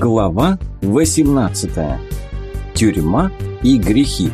Глава 18. Тюрьма и грехи.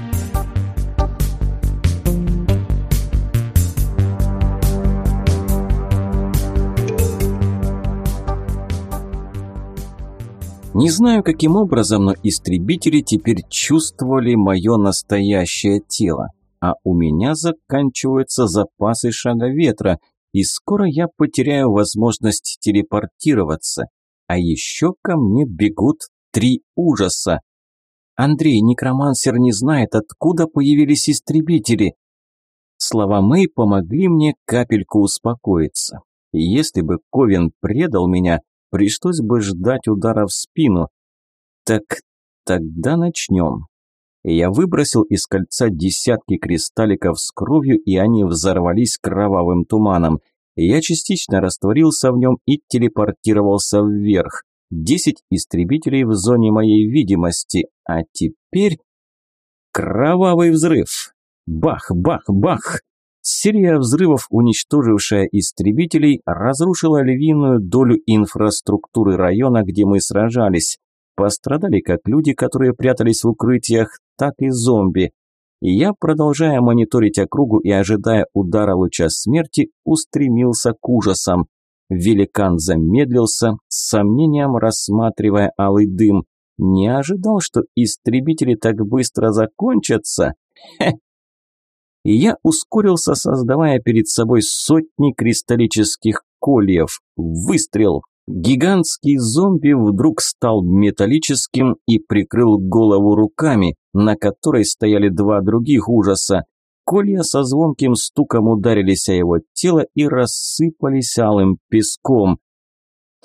Не знаю, каким образом, но истребители теперь чувствовали мое настоящее тело, а у меня заканчиваются запасы шага ветра, и скоро я потеряю возможность телепортироваться. А еще ко мне бегут три ужаса. Андрей, некромансер не знает, откуда появились истребители. Слова Мэй помогли мне капельку успокоиться. И если бы Ковен предал меня, пришлось бы ждать удара в спину. Так тогда начнем. Я выбросил из кольца десятки кристалликов с кровью, и они взорвались кровавым туманом. Я частично растворился в нем и телепортировался вверх. Десять истребителей в зоне моей видимости. А теперь... Кровавый взрыв. Бах, бах, бах. Серия взрывов, уничтожившая истребителей, разрушила львиную долю инфраструктуры района, где мы сражались. Пострадали как люди, которые прятались в укрытиях, так и зомби я, продолжая мониторить округу и ожидая удара луча смерти, устремился к ужасам. Великан замедлился, с сомнением рассматривая алый дым. Не ожидал, что истребители так быстро закончатся? Хе! Я ускорился, создавая перед собой сотни кристаллических кольев. Выстрел! Гигантский зомби вдруг стал металлическим и прикрыл голову руками, на которой стояли два других ужаса. Колья со звонким стуком ударились о его тело и рассыпались алым песком.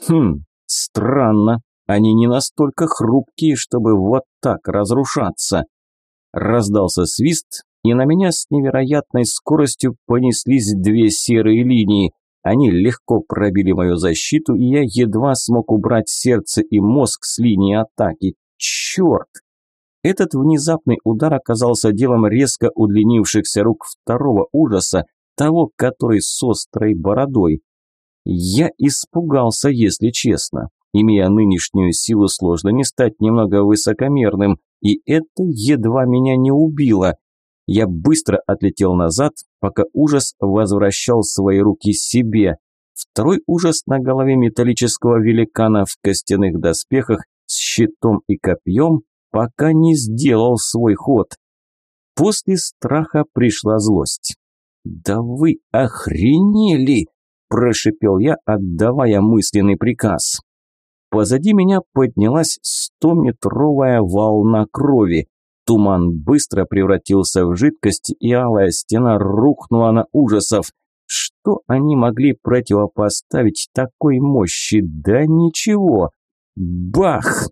Хм, странно, они не настолько хрупкие, чтобы вот так разрушаться. Раздался свист, и на меня с невероятной скоростью понеслись две серые линии. Они легко пробили мою защиту, и я едва смог убрать сердце и мозг с линии атаки. Черт! Этот внезапный удар оказался делом резко удлинившихся рук второго ужаса, того, который с острой бородой. Я испугался, если честно. Имея нынешнюю силу, сложно не стать немного высокомерным, и это едва меня не убило. Я быстро отлетел назад, пока ужас возвращал свои руки себе. Второй ужас на голове металлического великана в костяных доспехах с щитом и копьем пока не сделал свой ход. После страха пришла злость. «Да вы охренели!» – прошипел я, отдавая мысленный приказ. Позади меня поднялась стометровая волна крови. Туман быстро превратился в жидкость, и алая стена рухнула на ужасов. Что они могли противопоставить такой мощи? Да ничего. Бах!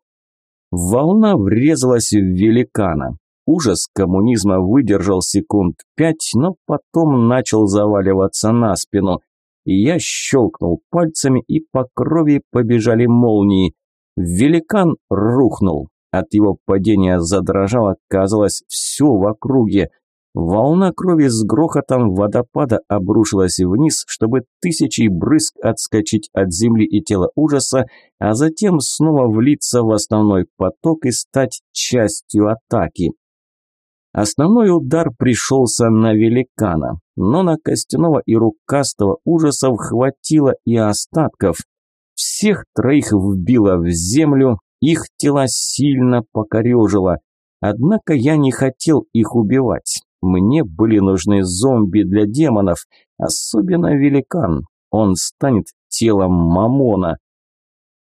Волна врезалась в великана. Ужас коммунизма выдержал секунд пять, но потом начал заваливаться на спину. Я щелкнул пальцами, и по крови побежали молнии. Великан рухнул. От его падения задрожало, казалось, все в округе. Волна крови с грохотом водопада обрушилась вниз, чтобы тысячи брызг отскочить от земли и тела ужаса, а затем снова влиться в основной поток и стать частью атаки. Основной удар пришелся на великана, но на костяного и рукастого ужасов хватило и остатков. Всех троих вбило в землю, их тела сильно покорежило. Однако я не хотел их убивать. Мне были нужны зомби для демонов, особенно великан. Он станет телом Мамона.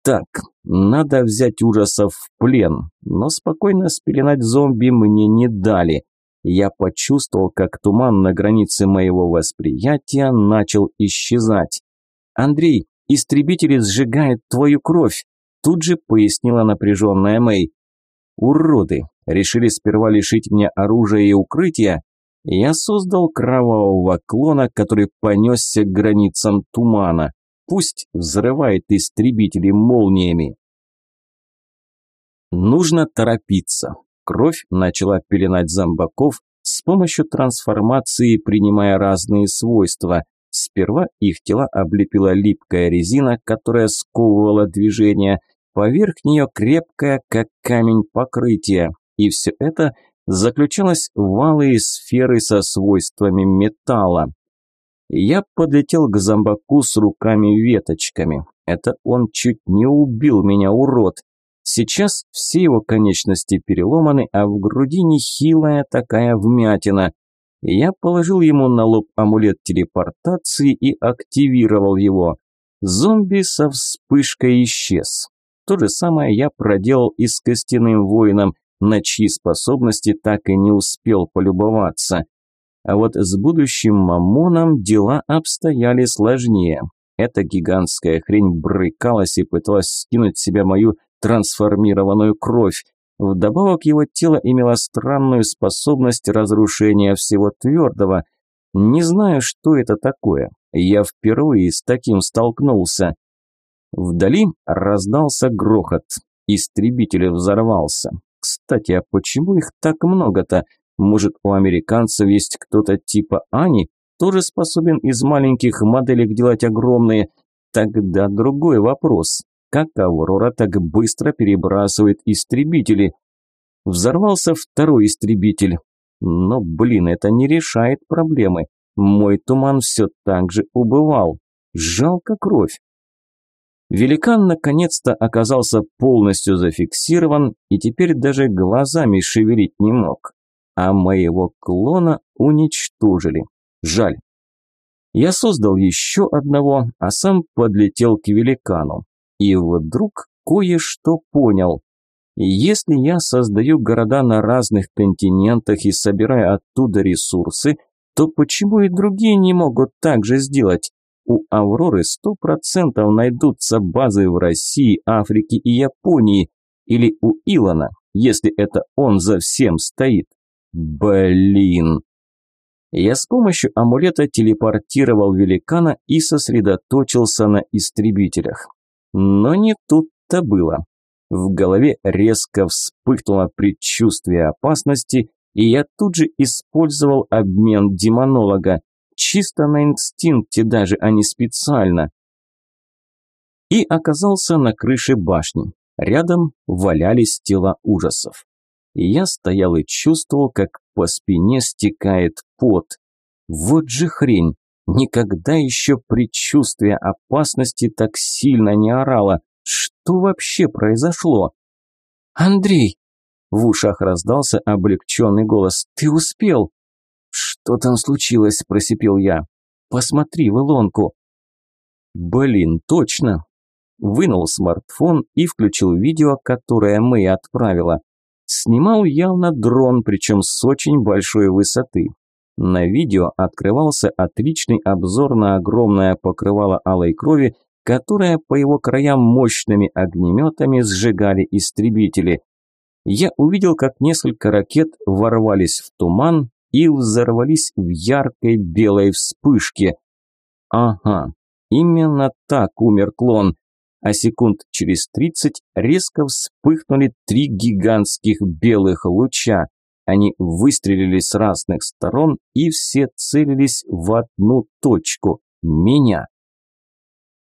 Так, надо взять ужасов в плен, но спокойно спеленать зомби мне не дали. Я почувствовал, как туман на границе моего восприятия начал исчезать. «Андрей, истребители сжигают твою кровь!» Тут же пояснила напряженная Мэй. «Уроды! Решили сперва лишить меня оружия и укрытия? Я создал кровавого клона, который понесся к границам тумана. Пусть взрывает истребители молниями. Нужно торопиться. Кровь начала пеленать зомбаков с помощью трансформации, принимая разные свойства. Сперва их тела облепила липкая резина, которая сковывала движение. поверх нее крепкое, как камень покрытие, и все это заключалось в алые сферы со свойствами металла. Я подлетел к зомбаку с руками-веточками. Это он чуть не убил меня, урод. Сейчас все его конечности переломаны, а в груди нехилая такая вмятина. Я положил ему на лоб амулет телепортации и активировал его. Зомби со вспышкой исчез. То же самое я проделал и с костяным воином, на чьи способности так и не успел полюбоваться. А вот с будущим мамоном дела обстояли сложнее. Эта гигантская хрень брыкалась и пыталась скинуть с себя мою трансформированную кровь. Вдобавок его тело имело странную способность разрушения всего твердого. Не знаю, что это такое. Я впервые с таким столкнулся. Вдали раздался грохот. Истребитель взорвался. Кстати, а почему их так много-то? Может, у американцев есть кто-то типа Ани, тоже способен из маленьких моделек делать огромные? Тогда другой вопрос. Как Аврора так быстро перебрасывает истребители? Взорвался второй истребитель. Но, блин, это не решает проблемы. Мой туман все так же убывал. Жалко кровь. Великан наконец-то оказался полностью зафиксирован и теперь даже глазами шевелить не мог. А моего клона уничтожили. Жаль. Я создал еще одного, а сам подлетел к великану. И вдруг кое-что понял. Если я создаю города на разных континентах и собираю оттуда ресурсы, то почему и другие не могут так же сделать? У Авроры сто процентов найдутся базы в России, Африке и Японии. Или у Илона, если это он за всем стоит. Блин. Я с помощью амулета телепортировал великана и сосредоточился на истребителях. Но не тут-то было. В голове резко вспыхнуло предчувствие опасности, и я тут же использовал обмен демонолога. Чисто на инстинкте даже, а не специально. И оказался на крыше башни. Рядом валялись тела ужасов. И я стоял и чувствовал, как по спине стекает пот. Вот же хрень! Никогда еще предчувствие опасности так сильно не орало. Что вообще произошло? «Андрей!» В ушах раздался облегченный голос. «Ты успел!» «Что там случилось?» – просипел я. «Посмотри в илонку». «Блин, точно!» Вынул смартфон и включил видео, которое мы отправила. Снимал явно дрон, причем с очень большой высоты. На видео открывался отличный обзор на огромное покрывало алой крови, которое по его краям мощными огнеметами сжигали истребители. Я увидел, как несколько ракет ворвались в туман и взорвались в яркой белой вспышке. Ага, именно так умер клон. А секунд через тридцать резко вспыхнули три гигантских белых луча. Они выстрелили с разных сторон и все целились в одну точку – меня.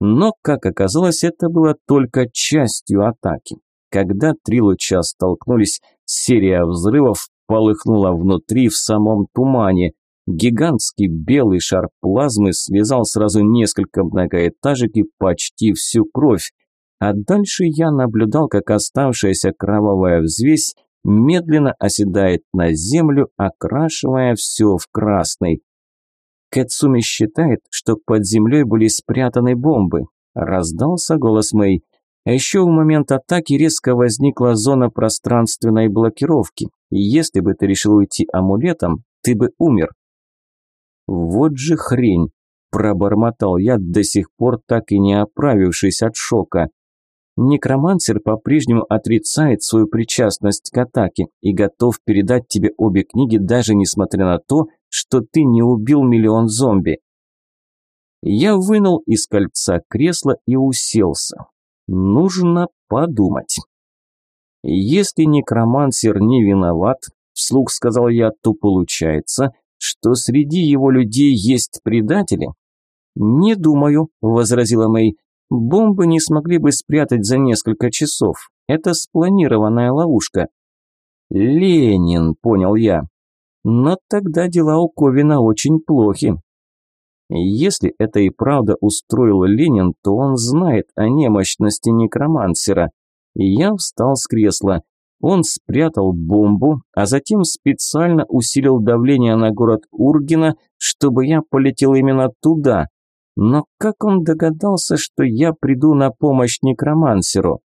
Но, как оказалось, это было только частью атаки. Когда три луча столкнулись, серия взрывов полыхнула внутри в самом тумане. Гигантский белый шар плазмы связал сразу несколько многоэтажек и почти всю кровь. А дальше я наблюдал, как оставшаяся кровавая взвесь медленно оседает на землю, окрашивая все в красный. Кэцуми считает, что под землей были спрятаны бомбы. Раздался голос Мэй. А еще в момент атаки резко возникла зона пространственной блокировки. Если бы ты решил уйти амулетом, ты бы умер. Вот же хрень, пробормотал я до сих пор так и не оправившись от шока. Некромансер по-прежнему отрицает свою причастность к атаке и готов передать тебе обе книги, даже несмотря на то, что ты не убил миллион зомби. Я вынул из кольца кресло и уселся. Нужно подумать. Если некромансер не виноват, вслух сказал я, то получается, что среди его людей есть предатели. Не думаю, возразила Мэй. Бомбы не смогли бы спрятать за несколько часов. Это спланированная ловушка. Ленин, понял я. Но тогда дела у Ковина очень плохи. Если это и правда устроил Ленин, то он знает о немощности некромансера. Я встал с кресла. Он спрятал бомбу, а затем специально усилил давление на город Ургина, чтобы я полетел именно туда. Но как он догадался, что я приду на помощь некромансеру?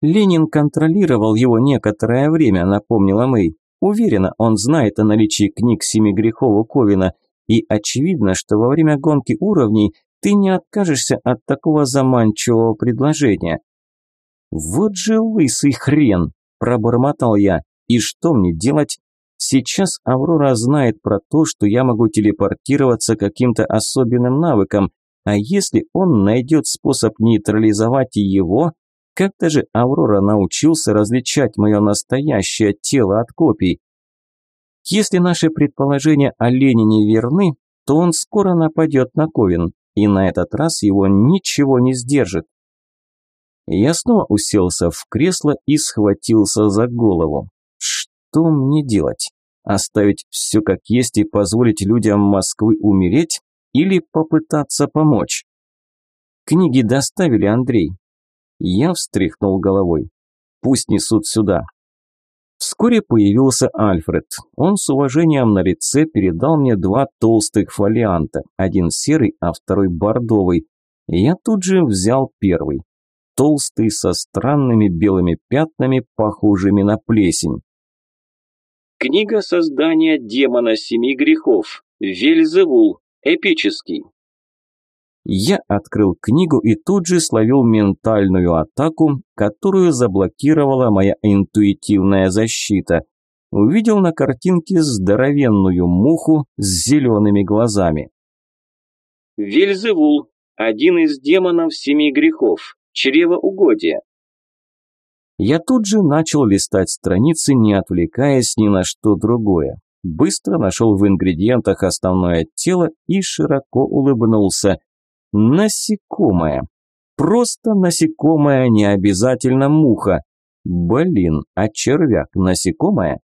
Ленин контролировал его некоторое время, напомнила Мэй. Уверена, он знает о наличии книг Семи грехов у Ковина, и очевидно, что во время гонки уровней ты не откажешься от такого заманчивого предложения. «Вот же лысый хрен!» – пробормотал я. «И что мне делать? Сейчас Аврора знает про то, что я могу телепортироваться каким-то особенным навыком, а если он найдет способ нейтрализовать его, как-то же Аврора научился различать мое настоящее тело от копий. Если наши предположения о Ленине верны, то он скоро нападет на Ковен, и на этот раз его ничего не сдержит. Я снова уселся в кресло и схватился за голову. Что мне делать? Оставить все как есть и позволить людям Москвы умереть? Или попытаться помочь? Книги доставили, Андрей. Я встряхнул головой. Пусть несут сюда. Вскоре появился Альфред. Он с уважением на лице передал мне два толстых фолианта, один серый, а второй бордовый. Я тут же взял первый. Толстый, со странными белыми пятнами, похожими на плесень. Книга создания демона семи грехов. Вельзевул. Эпический. Я открыл книгу и тут же словил ментальную атаку, которую заблокировала моя интуитивная защита. Увидел на картинке здоровенную муху с зелеными глазами. Вельзевул. Один из демонов семи грехов. Чревоугодие. Я тут же начал листать страницы, не отвлекаясь ни на что другое. Быстро нашел в ингредиентах основное тело и широко улыбнулся. Насекомое. Просто насекомое, не обязательно муха. Блин, а червяк насекомое?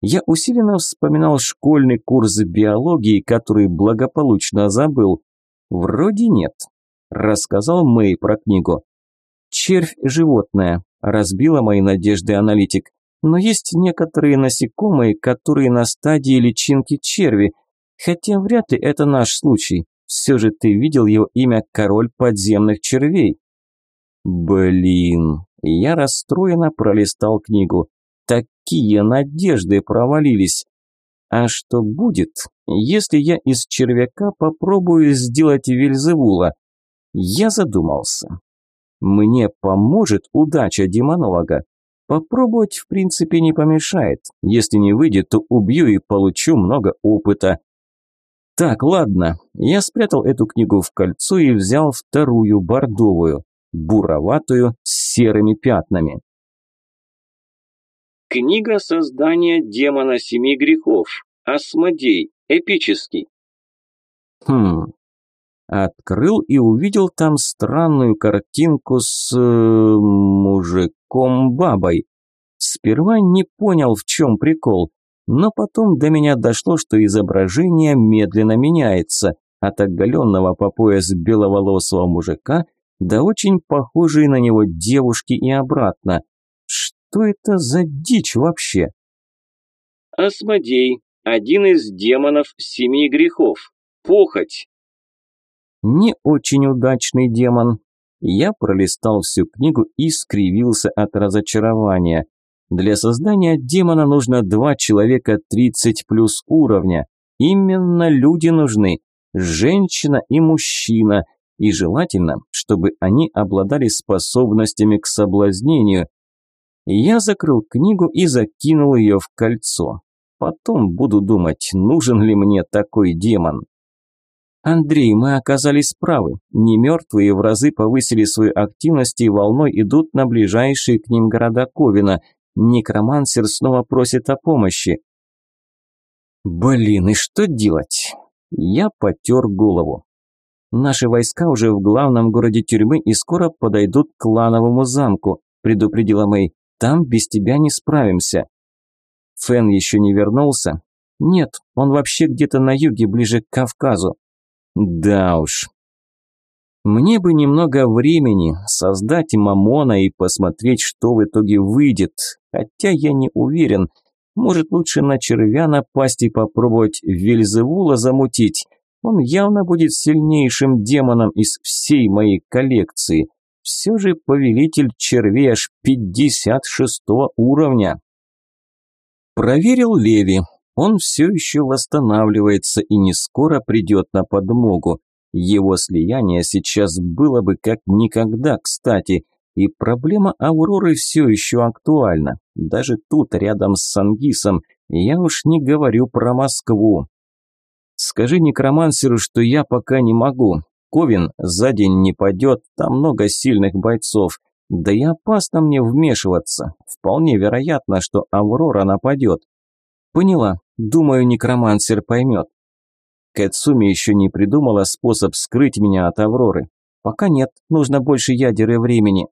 Я усиленно вспоминал школьный курс биологии, который благополучно забыл. Вроде нет. Рассказал Мэй про книгу. Червь – животное, разбила мои надежды аналитик. Но есть некоторые насекомые, которые на стадии личинки черви, хотя вряд ли это наш случай. Все же ты видел его имя «Король подземных червей». Блин, я расстроенно пролистал книгу. Такие надежды провалились. А что будет, если я из червяка попробую сделать Вельзевула? Я задумался. Мне поможет удача демонолога. Попробовать в принципе не помешает. Если не выйдет, то убью и получу много опыта. Так, ладно, я спрятал эту книгу в кольцо и взял вторую бордовую, буроватую с серыми пятнами. Книга создания демона семи грехов. Асмодей. Эпический. Хм. Открыл и увидел там странную картинку с... Э, мужиком-бабой. Сперва не понял, в чем прикол. Но потом до меня дошло, что изображение медленно меняется от оголенного по пояс беловолосого мужика до очень похожей на него девушки и обратно. Что это за дичь вообще? Асмодей, один из демонов семи грехов. Похоть. Не очень удачный демон. Я пролистал всю книгу и скривился от разочарования. Для создания демона нужно два человека 30 плюс уровня. Именно люди нужны. Женщина и мужчина. И желательно, чтобы они обладали способностями к соблазнению. Я закрыл книгу и закинул ее в кольцо. Потом буду думать, нужен ли мне такой демон. Андрей, мы оказались правы. Немертвые в разы повысили свою активность и волной идут на ближайшие к ним города Ковина. Некромансер снова просит о помощи. Блин, и что делать? Я потер голову. Наши войска уже в главном городе тюрьмы и скоро подойдут к клановому замку, предупредила Мэй. Там без тебя не справимся. Фэн еще не вернулся? Нет, он вообще где-то на юге, ближе к Кавказу. Да уж. Мне бы немного времени создать Мамона и посмотреть, что в итоге выйдет, хотя я не уверен. Может, лучше на червя напасть и попробовать Вельзевула замутить. Он явно будет сильнейшим демоном из всей моей коллекции. Все же повелитель червей аж 56 уровня. Проверил Леви. Он все еще восстанавливается и не скоро придет на подмогу. Его слияние сейчас было бы как никогда кстати, и проблема Авроры все еще актуальна. Даже тут, рядом с Сангисом, я уж не говорю про Москву. Скажи некромансеру, что я пока не могу. Ковин за день не падет, там много сильных бойцов. Да и опасно мне вмешиваться. Вполне вероятно, что Аврора нападет. Поняла. Думаю, некромансер поймет. Кэцуми еще не придумала способ скрыть меня от Авроры. Пока нет, нужно больше ядер и времени.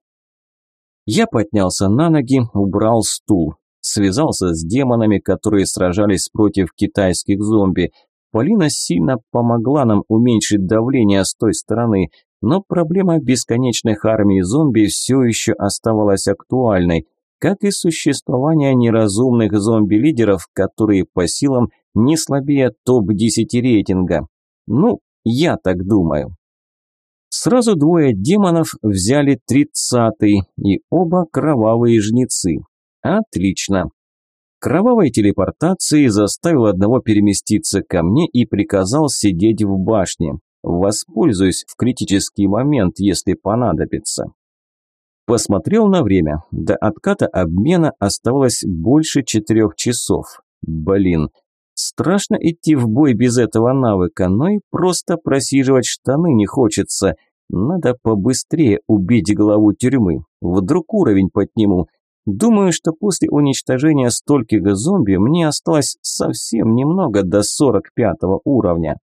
Я поднялся на ноги, убрал стул. Связался с демонами, которые сражались против китайских зомби. Полина сильно помогла нам уменьшить давление с той стороны, но проблема бесконечных армий зомби все еще оставалась актуальной – как и существование неразумных зомби-лидеров, которые по силам не слабее топ-10 рейтинга. Ну, я так думаю. Сразу двое демонов взяли тридцатый, и оба кровавые жнецы. Отлично. Кровавой телепортацией заставил одного переместиться ко мне и приказал сидеть в башне. Воспользуюсь в критический момент, если понадобится. Посмотрел на время. До отката обмена оставалось больше четырех часов. Блин, страшно идти в бой без этого навыка, но и просто просиживать штаны не хочется. Надо побыстрее убить главу тюрьмы. Вдруг уровень подниму. Думаю, что после уничтожения стольких зомби мне осталось совсем немного до 45 уровня.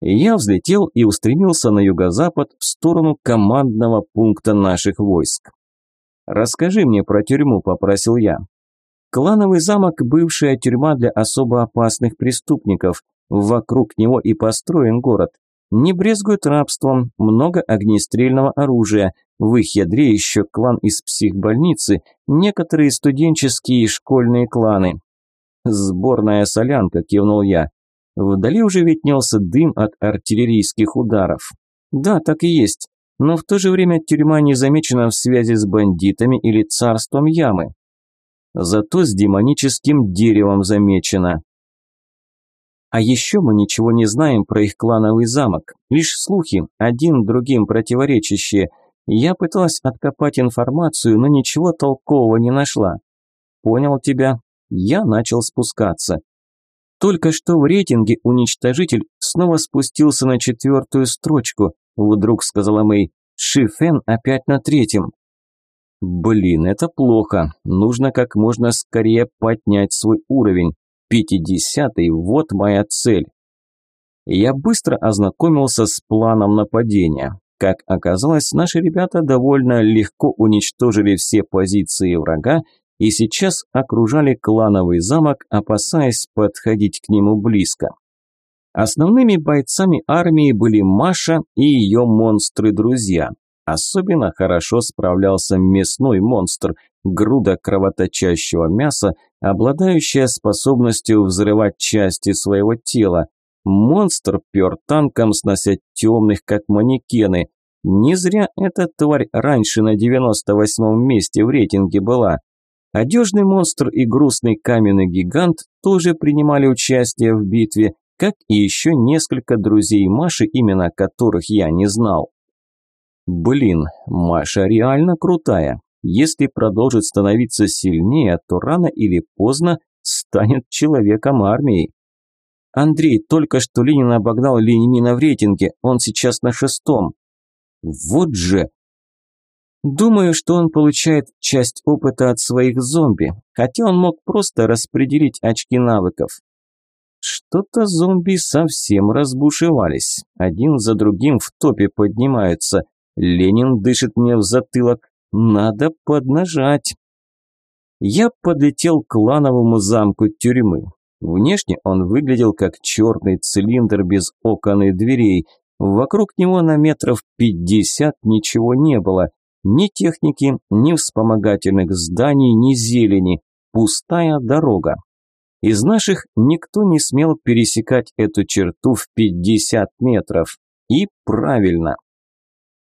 Я взлетел и устремился на юго-запад в сторону командного пункта наших войск. «Расскажи мне про тюрьму», – попросил я. Клановый замок – бывшая тюрьма для особо опасных преступников. Вокруг него и построен город. Не брезгуют рабством, много огнестрельного оружия. В их ядре еще клан из психбольницы, некоторые студенческие и школьные кланы. «Сборная солянка», – кивнул я. Вдали уже виднелся дым от артиллерийских ударов. Да, так и есть. Но в то же время тюрьма не замечена в связи с бандитами или царством ямы. Зато с демоническим деревом замечена. А еще мы ничего не знаем про их клановый замок. Лишь слухи, один другим противоречащие. Я пыталась откопать информацию, но ничего толкового не нашла. Понял тебя. Я начал спускаться. Только что в рейтинге уничтожитель снова спустился на четвертую строчку, вдруг сказала Мэй. Шифен опять на третьем. Блин, это плохо. Нужно как можно скорее поднять свой уровень. Пятидесятый – вот моя цель. Я быстро ознакомился с планом нападения. Как оказалось, наши ребята довольно легко уничтожили все позиции врага и сейчас окружали клановый замок, опасаясь подходить к нему близко. Основными бойцами армии были Маша и ее монстры-друзья. Особенно хорошо справлялся мясной монстр, груда кровоточащего мяса, обладающая способностью взрывать части своего тела. Монстр пер танком, снося темных, как манекены. Не зря эта тварь раньше на 98-м месте в рейтинге была. Одежный монстр и грустный каменный гигант тоже принимали участие в битве, как и еще несколько друзей Маши, имена которых я не знал. Блин, Маша реально крутая. Если продолжит становиться сильнее, то рано или поздно станет человеком армии. Андрей, только что Ленин обогнал Ленина в рейтинге, он сейчас на шестом. Вот же, Думаю, что он получает часть опыта от своих зомби, хотя он мог просто распределить очки навыков. что-то зомби совсем разбушевались. Один за другим в топе поднимаются. Ленин дышит мне в затылок. Надо поднажать. Я подлетел к клановому замку тюрьмы. Внешне он выглядел как черный цилиндр без окон и дверей. Вокруг него на метров пятьдесят ничего не было. Ни техники, ни вспомогательных зданий, ни зелени. Пустая дорога. Из наших никто не смел пересекать эту черту в 50 метров. И правильно.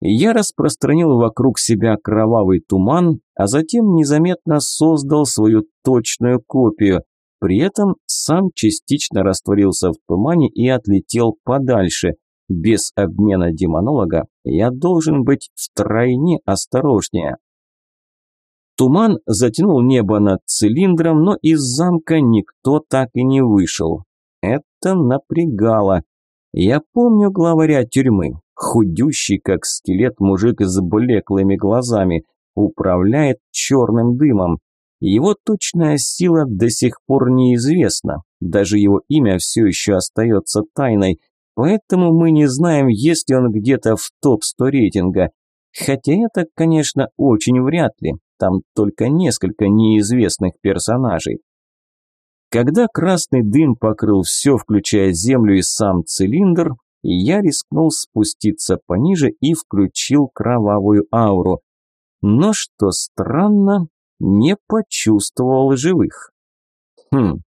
Я распространил вокруг себя кровавый туман, а затем незаметно создал свою точную копию. При этом сам частично растворился в тумане и отлетел подальше. Без обмена демонолога я должен быть втройне осторожнее. Туман затянул небо над цилиндром, но из замка никто так и не вышел. Это напрягало. Я помню главаря тюрьмы, худющий, как скелет мужик с блеклыми глазами, управляет черным дымом. Его точная сила до сих пор неизвестна, даже его имя все еще остается тайной, поэтому мы не знаем, есть ли он где-то в топ-100 рейтинга. Хотя это, конечно, очень вряд ли, там только несколько неизвестных персонажей. Когда красный дым покрыл все, включая землю и сам цилиндр, я рискнул спуститься пониже и включил кровавую ауру. Но, что странно, не почувствовал живых. Хм,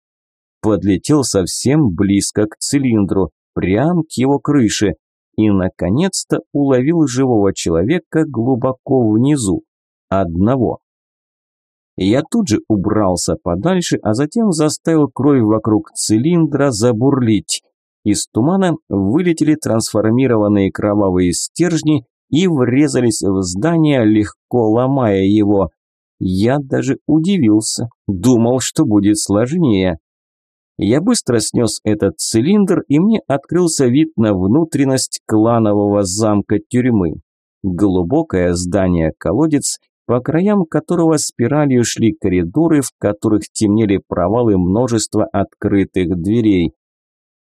подлетел совсем близко к цилиндру, прям к его крыше, и, наконец-то, уловил живого человека глубоко внизу. Одного. Я тут же убрался подальше, а затем заставил кровь вокруг цилиндра забурлить. Из тумана вылетели трансформированные кровавые стержни и врезались в здание, легко ломая его. Я даже удивился, думал, что будет сложнее. Я быстро снес этот цилиндр, и мне открылся вид на внутренность кланового замка тюрьмы. Глубокое здание-колодец, по краям которого спиралью шли коридоры, в которых темнели провалы множества открытых дверей.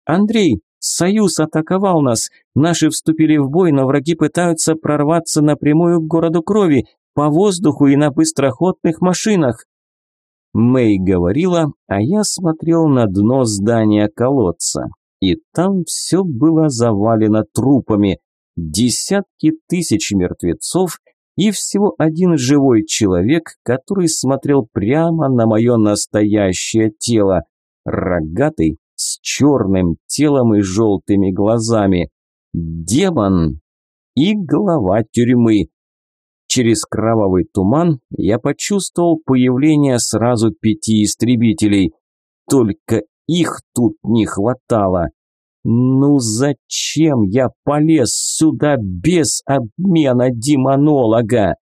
«Андрей, Союз атаковал нас. Наши вступили в бой, но враги пытаются прорваться напрямую к городу крови по воздуху и на быстроходных машинах. Мэй говорила, а я смотрел на дно здания колодца. И там все было завалено трупами. Десятки тысяч мертвецов и всего один живой человек, который смотрел прямо на мое настоящее тело. Рогатый, с черным телом и желтыми глазами. Демон и глава тюрьмы. Через кровавый туман я почувствовал появление сразу пяти истребителей. Только их тут не хватало. Ну зачем я полез сюда без обмена демонолога?